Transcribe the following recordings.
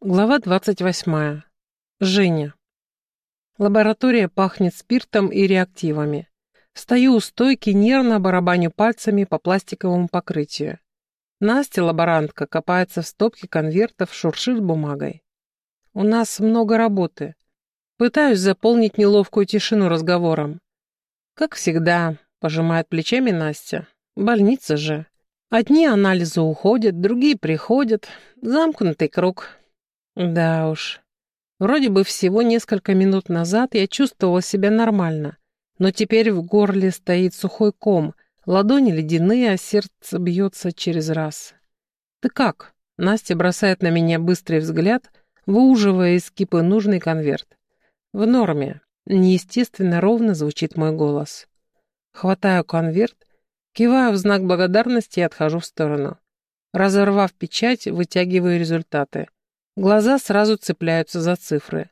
Глава 28. Женя. Лаборатория пахнет спиртом и реактивами. Стою у стойки, нервно барабаню пальцами по пластиковому покрытию. Настя, лаборантка, копается в стопке конвертов, шуршит бумагой. У нас много работы. Пытаюсь заполнить неловкую тишину разговором. Как всегда, пожимает плечами Настя. Больница же. Одни анализы уходят, другие приходят. Замкнутый круг. Да уж. Вроде бы всего несколько минут назад я чувствовала себя нормально, но теперь в горле стоит сухой ком, ладони ледяные, а сердце бьется через раз. «Ты как?» Настя бросает на меня быстрый взгляд, выуживая из кипы нужный конверт. «В норме. Неестественно ровно звучит мой голос. Хватаю конверт, киваю в знак благодарности и отхожу в сторону. Разорвав печать, вытягиваю результаты. Глаза сразу цепляются за цифры.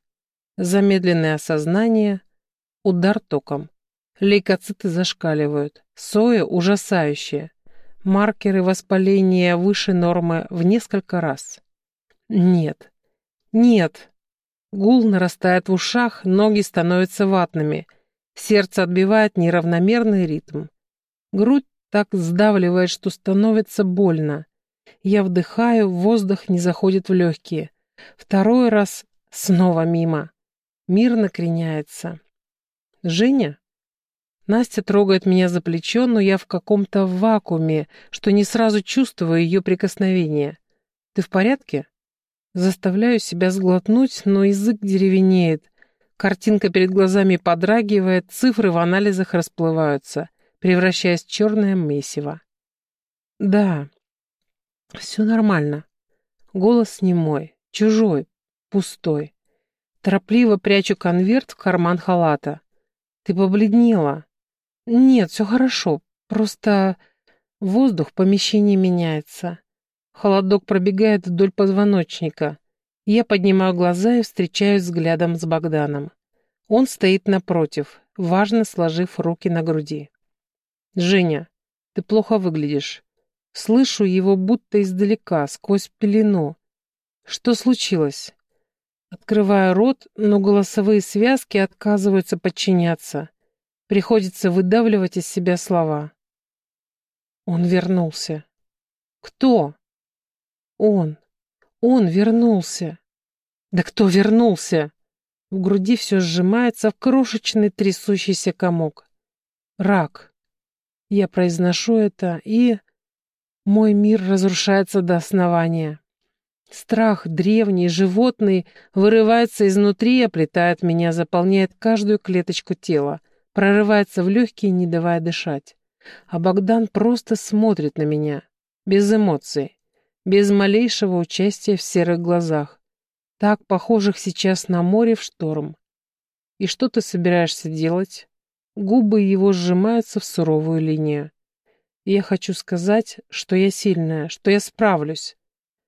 Замедленное осознание, удар током. Лейкоциты зашкаливают. Соя ужасающая. Маркеры воспаления выше нормы в несколько раз. Нет. Нет. Гул нарастает в ушах, ноги становятся ватными. Сердце отбивает неравномерный ритм. Грудь так сдавливает, что становится больно. Я вдыхаю, воздух не заходит в легкие. Второй раз снова мимо. Мир накреняется. «Женя?» Настя трогает меня за плечо, но я в каком-то вакууме, что не сразу чувствую ее прикосновение. «Ты в порядке?» Заставляю себя сглотнуть, но язык деревенеет. Картинка перед глазами подрагивает, цифры в анализах расплываются, превращаясь в черное месиво. «Да, все нормально». Голос не мой. Чужой, пустой. Торопливо прячу конверт в карман халата. Ты побледнела. Нет, все хорошо. Просто воздух в помещении меняется. Холодок пробегает вдоль позвоночника. Я поднимаю глаза и встречаюсь взглядом с Богданом. Он стоит напротив, важно сложив руки на груди. «Женя, ты плохо выглядишь. Слышу его будто издалека, сквозь пелену. Что случилось? Открываю рот, но голосовые связки отказываются подчиняться. Приходится выдавливать из себя слова. Он вернулся. Кто? Он. Он вернулся. Да кто вернулся? В груди все сжимается в крошечный трясущийся комок. Рак. Я произношу это, и... Мой мир разрушается до основания. Страх, древний, животный, вырывается изнутри оплетает меня, заполняет каждую клеточку тела, прорывается в легкие, не давая дышать. А Богдан просто смотрит на меня, без эмоций, без малейшего участия в серых глазах, так похожих сейчас на море в шторм. И что ты собираешься делать? Губы его сжимаются в суровую линию. Я хочу сказать, что я сильная, что я справлюсь,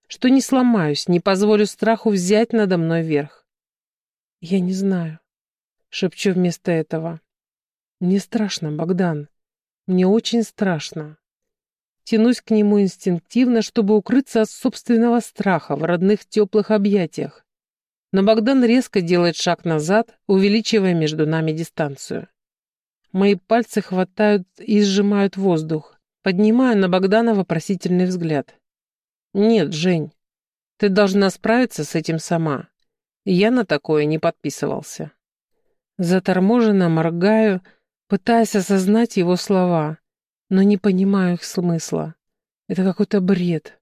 что не сломаюсь, не позволю страху взять надо мной верх. Я не знаю, шепчу вместо этого. Мне страшно, Богдан. Мне очень страшно. Тянусь к нему инстинктивно, чтобы укрыться от собственного страха в родных теплых объятиях. Но Богдан резко делает шаг назад, увеличивая между нами дистанцию. Мои пальцы хватают и сжимают воздух. Поднимаю на Богдана вопросительный взгляд. «Нет, Жень, ты должна справиться с этим сама. Я на такое не подписывался». Заторможенно моргаю, пытаясь осознать его слова, но не понимаю их смысла. Это какой-то бред.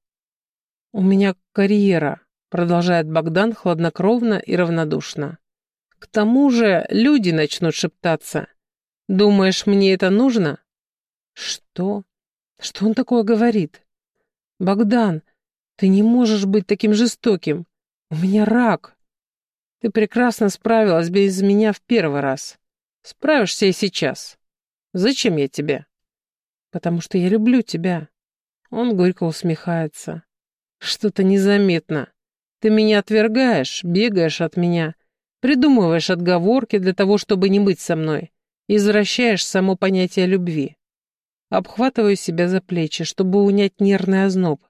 «У меня карьера», — продолжает Богдан хладнокровно и равнодушно. «К тому же люди начнут шептаться. Думаешь, мне это нужно?» «Что? Что он такое говорит?» «Богдан, ты не можешь быть таким жестоким. У меня рак. Ты прекрасно справилась без меня в первый раз. Справишься и сейчас. Зачем я тебе? Потому что я люблю тебя. Он горько усмехается. Что-то незаметно. Ты меня отвергаешь, бегаешь от меня, придумываешь отговорки для того, чтобы не быть со мной, извращаешь само понятие любви. Обхватываю себя за плечи, чтобы унять нервный озноб.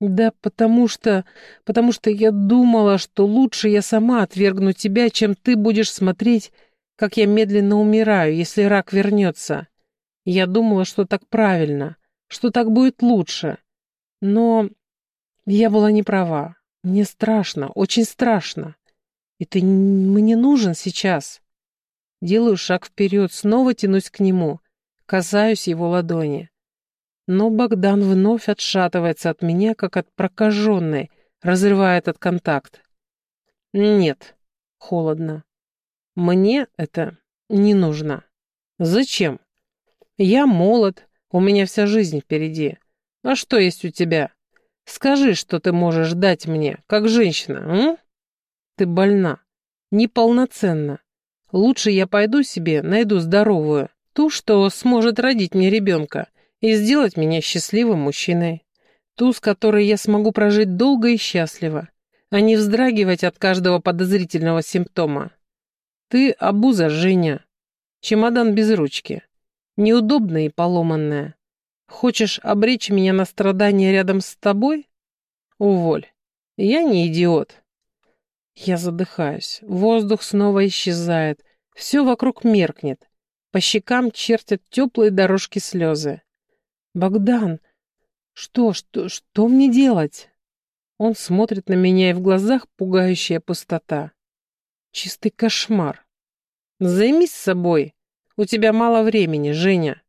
Да потому что... потому что я думала, что лучше я сама отвергну тебя, чем ты будешь смотреть, как я медленно умираю, если рак вернется. Я думала, что так правильно, что так будет лучше. Но я была не права. Мне страшно, очень страшно. И ты мне нужен сейчас. Делаю шаг вперед, снова тянусь к нему, касаюсь его ладони. Но Богдан вновь отшатывается от меня, как от прокаженной, разрывая этот контакт. Нет, холодно. Мне это не нужно. Зачем? Я молод, у меня вся жизнь впереди. А что есть у тебя? Скажи, что ты можешь дать мне, как женщина, м? Ты больна, неполноценна. Лучше я пойду себе, найду здоровую, ту, что сможет родить мне ребенка, и сделать меня счастливым мужчиной. Ту, с которой я смогу прожить долго и счастливо, а не вздрагивать от каждого подозрительного симптома. Ты обуза, Женя. Чемодан без ручки. Неудобная и поломанная. Хочешь обречь меня на страдания рядом с тобой? Уволь. Я не идиот. Я задыхаюсь. Воздух снова исчезает. Все вокруг меркнет. По щекам чертят теплые дорожки слезы. «Богдан, что, что, что мне делать?» Он смотрит на меня, и в глазах пугающая пустота. Чистый кошмар. «Займись собой. У тебя мало времени, Женя».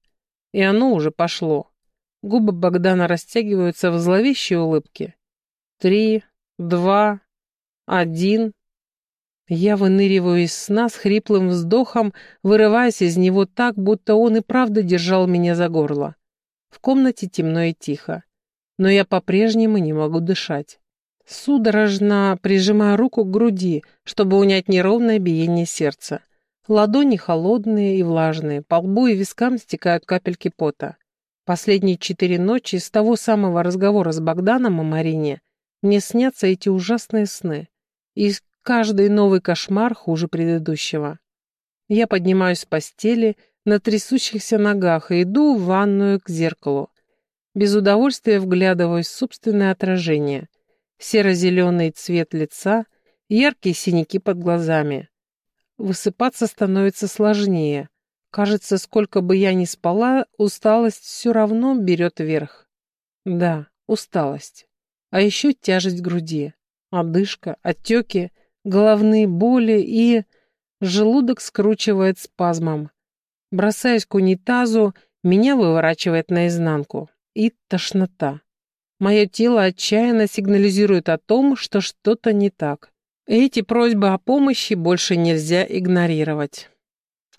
И оно уже пошло. Губы Богдана растягиваются в зловещей улыбке. Три, два, один. Я выныриваю из сна с хриплым вздохом, вырываясь из него так, будто он и правда держал меня за горло. В комнате темно и тихо, но я по-прежнему не могу дышать. Судорожно прижимаю руку к груди, чтобы унять неровное биение сердца. Ладони холодные и влажные, по лбу и вискам стекают капельки пота. Последние четыре ночи с того самого разговора с Богданом о Марине мне снятся эти ужасные сны. И каждый новый кошмар хуже предыдущего. Я поднимаюсь с постели на трясущихся ногах и иду в ванную к зеркалу. Без удовольствия вглядываюсь в собственное отражение. Серо-зеленый цвет лица, яркие синяки под глазами. Высыпаться становится сложнее. Кажется, сколько бы я ни спала, усталость все равно берет верх. Да, усталость. А еще тяжесть груди, одышка, отеки, головные боли и... Желудок скручивает спазмом. Бросаюсь к унитазу, меня выворачивает наизнанку. И тошнота. Мое тело отчаянно сигнализирует о том, что что-то не так. Эти просьбы о помощи больше нельзя игнорировать.